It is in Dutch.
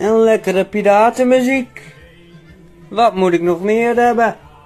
En lekkere piratenmuziek. Wat moet ik nog meer hebben?